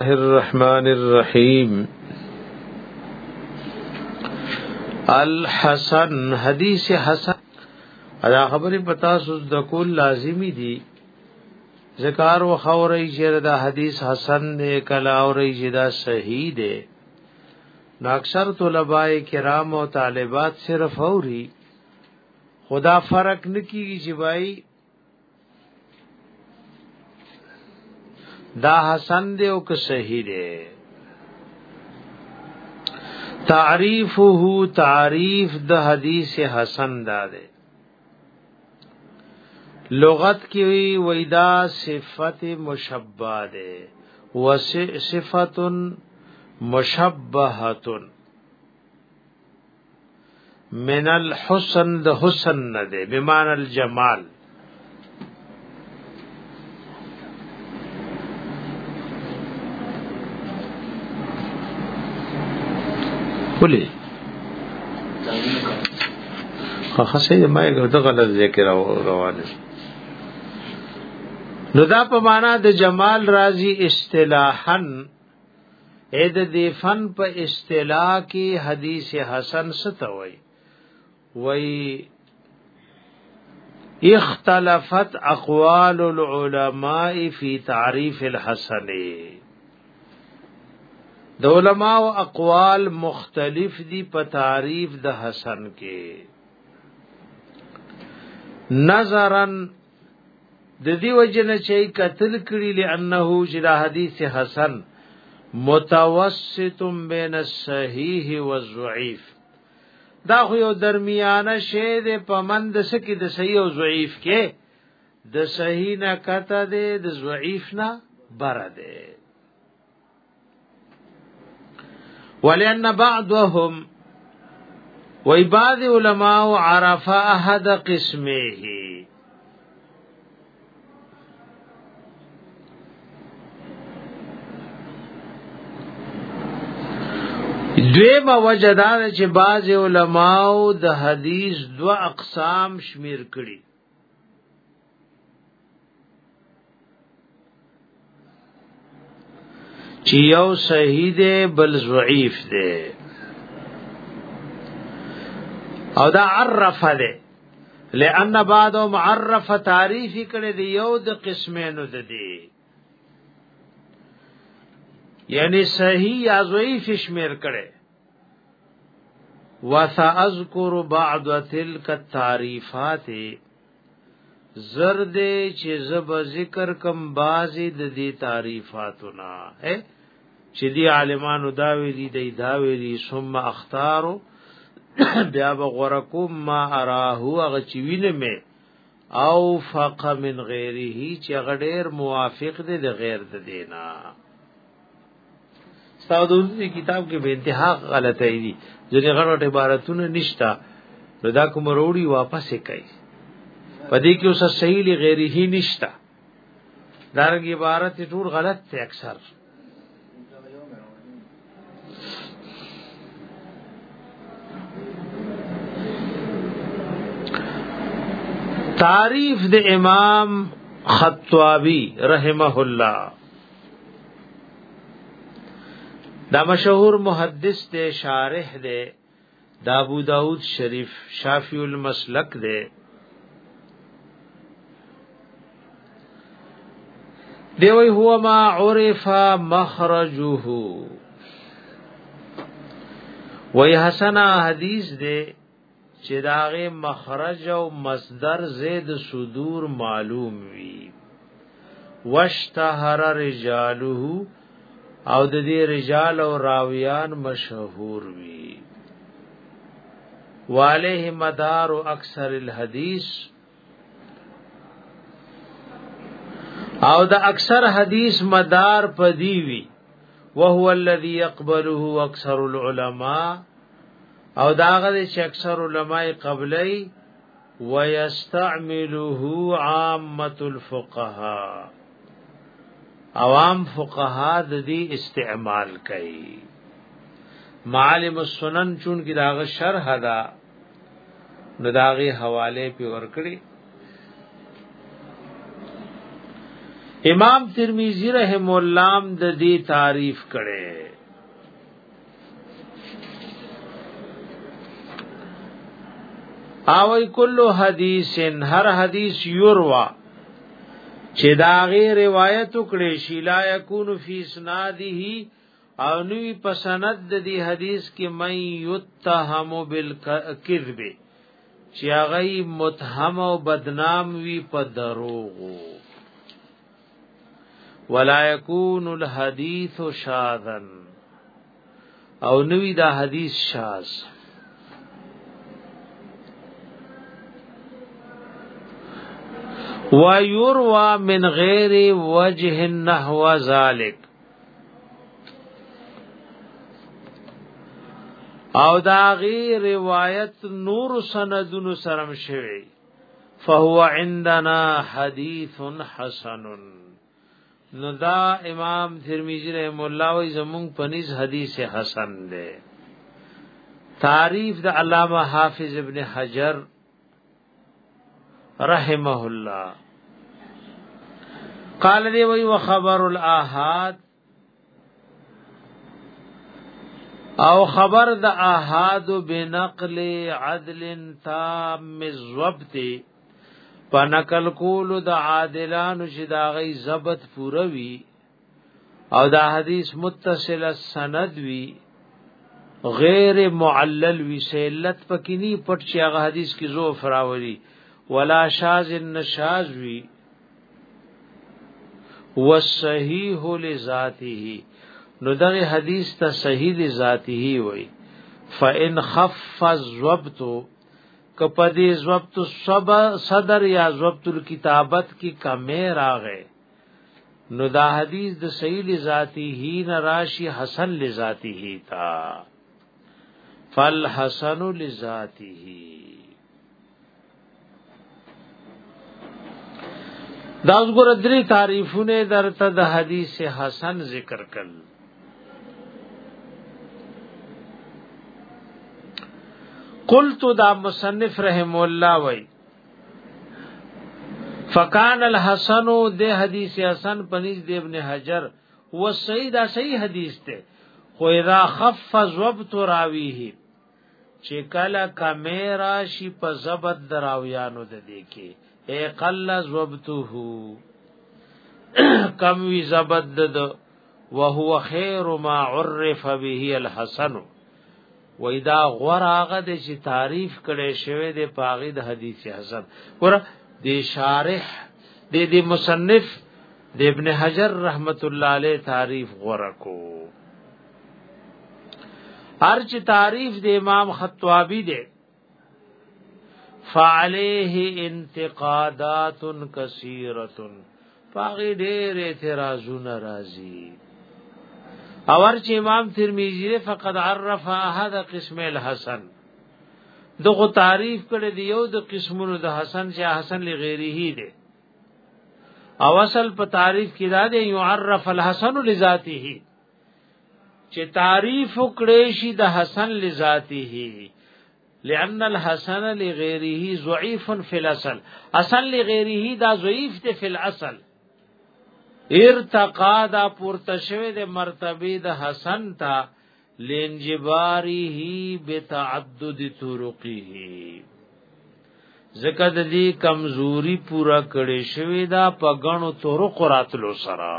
الله الرحمن الرحیم الحسن حدیث حسن ادا خبرې پتا سو د کول لازمی دي ذکر و خورې چې دا حدیث حسن دی کلا اورې چې دا صحیح دی نو اکثر طلباء کرام او طالبات صرف اوري خدا فرق نکیږي چې بای دا حسن دی او که صحیح دی تعریفه تعریف د حدیث حسن دا دی لغت کی ویدا صفت مشبہ دے وصفت مشبہتن من الحسن د حسن نه دی بمان الجمال کلی خاصه سید ما یو د غلط ذکر روان نو دا په معنا د جمال راضی اصطلاحا اې د دې فن په اصطلاح کې حدیث حسن ستوي وای اختلفت اقوال العلماء فی تعریف الحسن د علماء او اقوال مختلف دي په تعریف د حسن کې نظرن د دې وجه نه چې قتل کړي لانه چې دا حدیث حسن متوسط بین الصحیح والضعیف دا خو یو درمیانه شی دی په مند سکی د صحیح او ضعیف کې د صحیح نه کته دی د ضعیف نه بره دی ولأن بعضهم وای بعض علماء عرف احد قسمه دویمه وجه دا چې بعض علماء د حدیث دو اقسام شمیر کړي چې یو صحیح دی بل ضعیف دی او دا عرف دی لئن بعد معرف تعریفی کړي دی یو د قسمینو د دی یعنی صحیح یا ضعیف شمیر کړي وساذکر بعض تلک التعریفات زر دې چې زب ذکر کم بازي د دې تعریفاتنا اے چې دی عالمانو دا ویلي دی دا ویلي ثم اختارو بیا بغورکم ما اراه هغه چې وینه مې او فق من غیره چې غډیر موافق دی د غیر د دینا استاد دې کتاب کې به انتها غلطه دي ځینې غلط عبارتونه نشتا نو دا کوم وروړي واپس کوي پدې کې اوس صحیح لغیره هی نشتا دارنګ عبارت ټول غلط ته اکثر تعریف د امام خطابی رحمه الله دا مشهور محدث ته شارح دی دا ابو داود شریف شافی المسلک دی دی وی هو ما عرف مخرجه وی حسنا حدیث دی چې داغه مخرج او مصدر زید صدور معلوم وي واشتهر رجاله او د دې رجال او راویان مشهور وي واليه مدار اکثر الحديث او د اکثر حدیث مدار پدی وی وهو الذي يقبله اکثر العلماء او داغه چې اکثر علما قبلي ويستعمله عامه الفقهاء عوام فقها د دې استعمال کوي معالم السنن چون کې داغه شرح دا نو داغه حواله په ورکړي امام ترمذی رحم الله د دې تعریف کړي او کل حدیث هر حدیث یوروا چې دا غي روایت کړي شی لا یکون فی اسناده او نوی په سند د دې حدیث کې مې یتهم بالکذب چې هغه متهم او بدنام وی په دروغو ولا يكون الحديث شاذا او نوی دا حدیث شاذ ويروى من غير وجه نحو ذلك او دا غیر روایت نور سندونو سرم شوی فهو عندنا حدیث حسن نو دا امام ترمذی رحم الله وی زمون پنیز حدیث حسن دی تعریف د علامه حافظ ابن حجر رحمه الله قال دی وی وخبر الاحاد او خبر د احاد بنقل عدل تام ضبط په نقل کول د عادلانو چې دا غي ضبط پوره وي او دا حدیث متصل سند وي غیر معلل وی سیلت پکینی پټ چې هغه حدیث کې زو فراوری ولا شاذ النشاذ وی والصحیح لذاته نو دغه حدیث ته صحیح لذاته وای فإن خف الضبط کپدی ضبط صدر یا ضبط الكتابت کی کمی راغې نو دا حدیث د صحیح لذاته نه راشی حسن لذاته تا فالحسن لذاته دا وګوره درې تعریفونه درته د حدیث حسن ذکر کړل قلت دا مصنف رحم الله وای فکان الحسن د حدیث حسن پنځ د ابن حجر و سیدا صحیح حدیث ته خو اذا خف ضبط راویه چې کله کمیرا شي په زبد دراویانو د دې کې اے قل زبته کم وی زبد د وهو خیر ما عرف به الحسن و اذا غراغه د چې تعریف کړي شوی د پاغي د حدیث حسن ور د شارح د د مصنف د ابن حجر رحمت الله علیه تعریف غره کو ارچ تعریف د امام خطابی دی فعليه انتقادات كثيره پاغي ډېر اعتراضونه راځي اور چې امام ترمذی فقد عرف احد قسم الحسن دغه تعریف کړی دی یو د قسمونو د حسن چې حسن لغیره دی او اصل په تعریف کې دا دی یعرف الحسن لذاته چې تعریف کړي شي د حسن لذاته لأن الحسن لغيره ضعيف في الاصل اصل لغيره دا ضعيف ته في الاصل ارتقا دا پورته شوی د مرتبه د حسن تا لنجباره بتعدد طرقه ځکه د دې کمزوري پورا کړي شوی دا په غنو طرق راتلو سره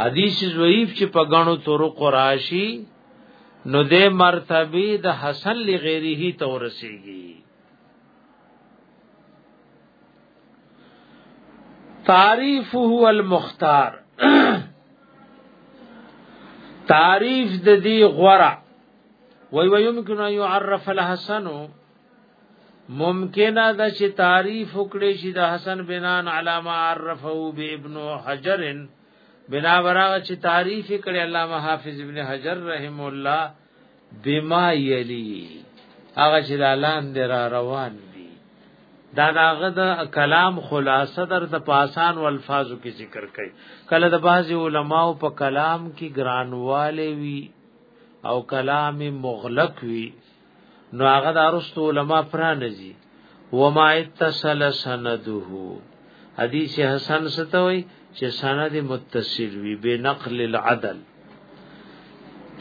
حدیث ضعیف چې په غنو طرق راشي نو د مرتبه د حسن لغیره ته ورسیږي تعریف هو المختار تعریف د دې غره وی وی يمكن ان يعرف الحسن ممکن ده چې تعریف وکړي چې د حسن بنان علامه عرفه به ابن حجر بنا براغه چې تعریف کړي علامه حافظ ابن حجر رحم الله بما یلی هغه چې لاندې درا روان دي دا داغه د کلام خلاصه در د پاسان او الفاظو کې ذکر کړي کله د بعض علماو په کلام کې ګرانواله وی او کلام مغلق وی نو هغه د ارستو علما پرانځي وما اتصل سنده حدیث حسن ستوي چې سند متصل وي به نقل العدل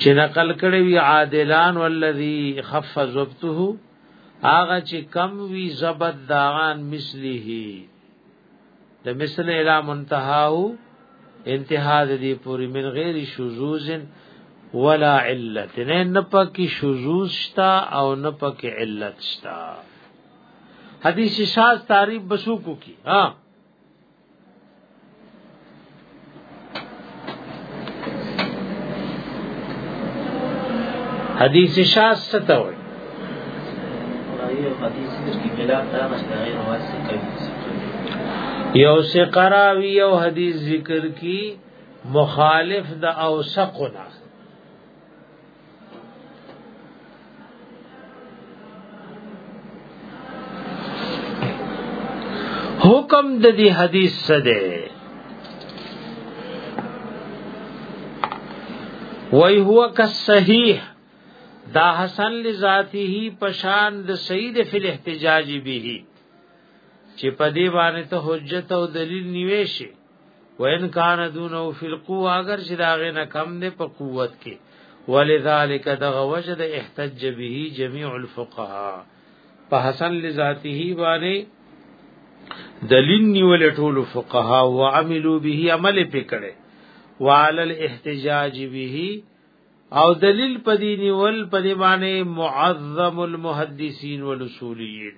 چې نقل کړي وي عادلان والذي خف ضبطه هغه چې کم وی ضبط داغان مثله د مثل اله منتهاو انتها د دې پوری من غیر شذوز ولا علت نه نه پکې شذوز شتا او نه پکې علت شتا حدیث شاذ تعریف بسوکو کی ها حدیث شاذ څه ته وایي یو سقراوی یو حدیث ذکر کی مخالف د اوسقنا حکم د دې حدیث څه دی وای هو کا صحیح دا حسن لذاته پشان د سید فی الاحتجاج به چې په دې باندې ته حجت او دلیل نیوي شي وان کان دونه فی القوه اگر چې داغه نه کم نه په قوت کې ولذالک دغه وجه د احتج به جميع الفقهاء په حسن لذاته باندې دلیل نیول ټول فقها او عملو به عمل پکړه وعلى الاحتجاج به او دلیل پدی نیول پدی باندې معظم المحدثین والاصولیین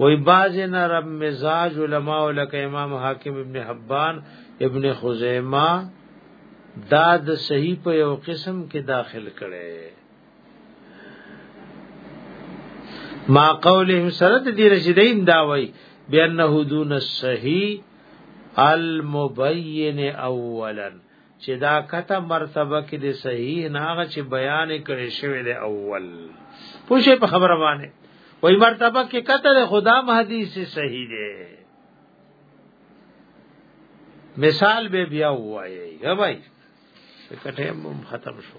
وی باز نرم مزاج علماء لکه امام حاکم ابن حبان ابن خزیمه دا د صحیح په یو قسم کې داخل کړي ما قولهم سره د دې رشیدین دا وای بانه دون الصحیح المبین اولا چې دا کته مرتبه کې د صحیح ناغه چې بیان کړي شوی دی اول پوښې په خبره باندې وای مرتبه کې کته د خدا حدیث صحیح دی مثال به بیا وایي یا بھائی کټه ختم شو